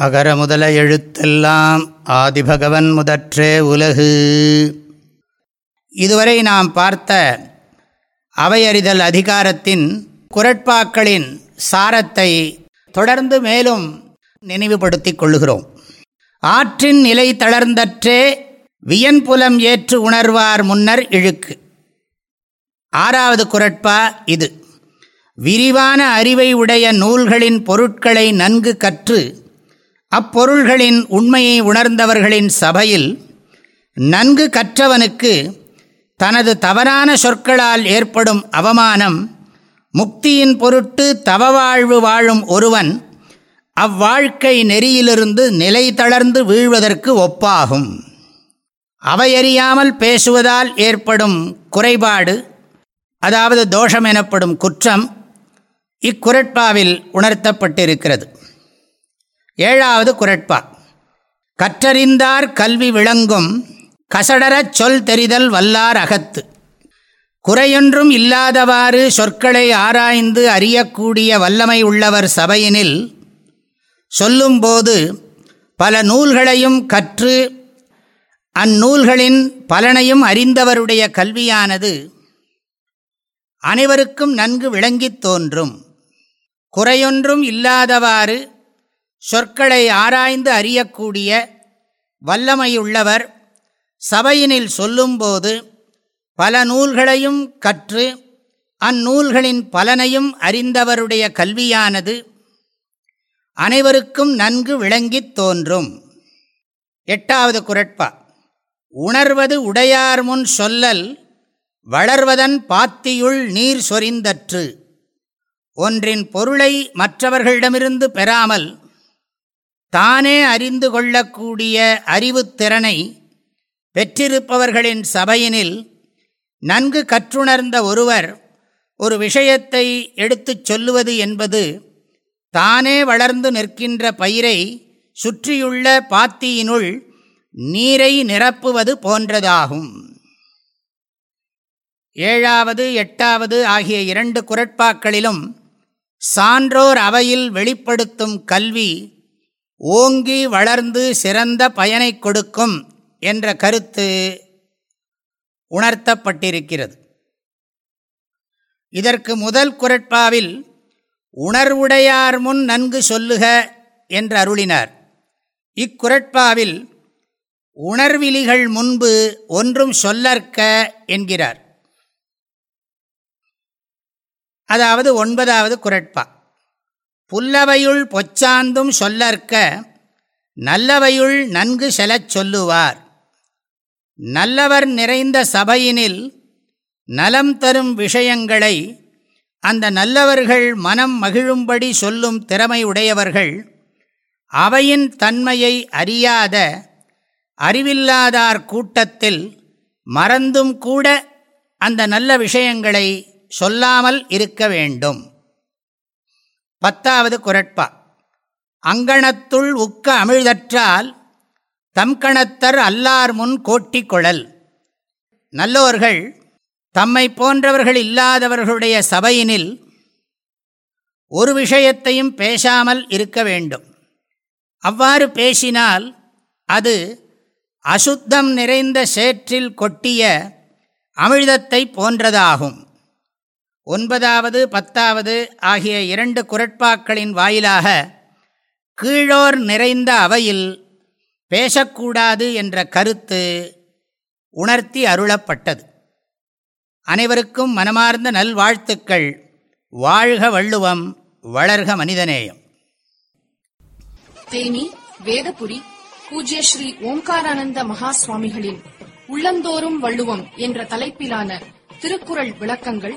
அகர முதல எழுத்தெல்லாம் ஆதிபகவன் முதற்றே உலகு. இதுவரை நாம் பார்த்த அவையறிதல் அதிகாரத்தின் குரட்பாக்களின் சாரத்தை தொடர்ந்து மேலும் நினைவுபடுத்திக் கொள்ளுகிறோம். ஆற்றின் நிலை தளர்ந்தற்றே வியன்புலம் ஏற்று உணர்வார் முன்னர் இழுக்கு. ஆறாவது குரட்பா இது. விரிவான அறிவை உடைய நூல்களின் பொருட்களை நன்கு கற்று அப்பொருள்களின் உண்மையை உணர்ந்தவர்களின் சபையில் நன்கு கற்றவனுக்கு தனது தவறான சொற்களால் ஏற்படும் அவமானம் முக்தியின் பொருட்டு தவவாழ்வு வாழும் ஒருவன் அவ்வாழ்க்கை நெறியிலிருந்து நிலை தளர்ந்து வீழ்வதற்கு ஒப்பாகும். அவையறியாமல் பேசுவதால் ஏற்படும் குறைபாடு அதாவது தோஷம் எனப்படும் குற்றம் இக்குரட்பாவில் உணர்த்தப்பட்டிருக்கிறது. ஏழாவது குரட்பா. கற்றறிந்தார் கல்வி விளங்கும் கசடரச் சொல் தெரிதல் வல்லார் அகத்து. குறையொன்றும் இல்லாதவாறு சொற்களை ஆராய்ந்து அறியக்கூடிய வல்லமை உள்ளவர் சபையினில் சொல்லும்போது பல நூல்களையும் கற்று அந்நூல்களின் பலனையும் அறிந்தவருடைய கல்வியானது அனைவருக்கும் நன்கு விளங்கித் தோன்றும். குறையொன்றும் இல்லாதவாறு சொற்களை ஆராய்ந்து அறியக்கூடிய வல்லமையுள்ளவர். சபையினில் சொல்லும்போது பல நூல்களையும் கற்று அந்நூல்களின் பலனையும் அறிந்தவருடைய கல்வியானது அனைவருக்கும் நன்கு விளங்கித் தோன்றும். எட்டாவது குரட்பா. உணர்வது உடையார் முன் சொல்லல் வளர்வதன் பாத்தியுள் நீர் சொரிந்தற்று. ஒன்றின் பொருளை மற்றவர்களிடமிருந்து பெறாமல் தானே அறிந்து கொள்ளக்கூடிய அறிவுத்திறனை பெற்றிருப்பவர்களின் சபையினில் நன்கு கற்றுணர்ந்த ஒருவர் ஒரு விஷயத்தை எடுத்துச் சொல்லுவது என்பது தானே வளர்ந்து நிற்கின்ற பயிரை சுற்றியுள்ள பாத்தியினுள் நீரை நிரப்புவது போன்றதாகும். ஏழாவது எட்டாவது ஆகிய இரண்டு குரட்பாக்களிலும் சான்றோர் அவையில் வெளிப்படுத்தும் கல்வி ஓங்கி வளர்ந்து சிறந்த பயனை கொடுக்கும் என்ற கருத்து உணர்த்தப்பட்டிருக்கிறது. இதற்கு முதல் குரட்பாவில் உணர்வுடையார் முன் நன்கு சொல்லுக என்று அருளினார். இக்குரட்பாவில் உணர்விலிகள் முன்பு ஒன்றும் சொல்லற்க என்கிறார். அதாவது ஒன்பதாவது குரட்பா. புல்லவையுள் பொச்சாந்தும் சொல்லற்க நல்லவையுள் நன்கு செலச் சொல்லுவார். நல்லவர் நிறைந்த சபையினில் நலம் தரும் விஷயங்களை அந்த நல்லவர்கள் மனம் மகிழும்படி சொல்லும் திறமை உடையவர்கள் அவையின் தன்மையை அறியாத அறிவில்லாதார் கூட்டத்தில் மறந்தும் கூட அந்த நல்ல விஷயங்களை சொல்லாமல் இருக்க வேண்டும். பத்தாவது குரட்பா. அங்கணத்துள் உக்க அமிழ்தற்றால் தம்கணத்தர் அல்லார் முன் கோட்டி கொழல். நல்லோர்கள் தம்மை போன்றவர்கள் இல்லாதவர்களுடைய சபையினில் ஒரு விஷயத்தையும் பேசாமல் இருக்க வேண்டும். அவ்வாறு பேசினால் அது அசுத்தம் நிறைந்த சேற்றில் கொட்டிய அமிழ்தத்தை போன்றதாகும். ஒன்பதாவது பத்தாவது ஆகிய இரண்டு குரட்பாக்களின் வாயிலாக கீழோர் நிறைந்த அவையில் பேசக்கூடாது என்ற கருத்து உணர்த்தி அருளப்பட்டது. அனைவருக்கும் மனமார்ந்த நல்வாழ்த்துக்கள். வாழ்க வள்ளுவம் வளர்க மனிதநேயம். தேனி வேதபுரி பூஜ்ய ஸ்ரீ ஓம்காரானந்த மகா சுவாமிகளின் உள்ளந்தோறும் வள்ளுவம் என்ற தலைப்பிலான திருக்குறள் விளக்கங்கள்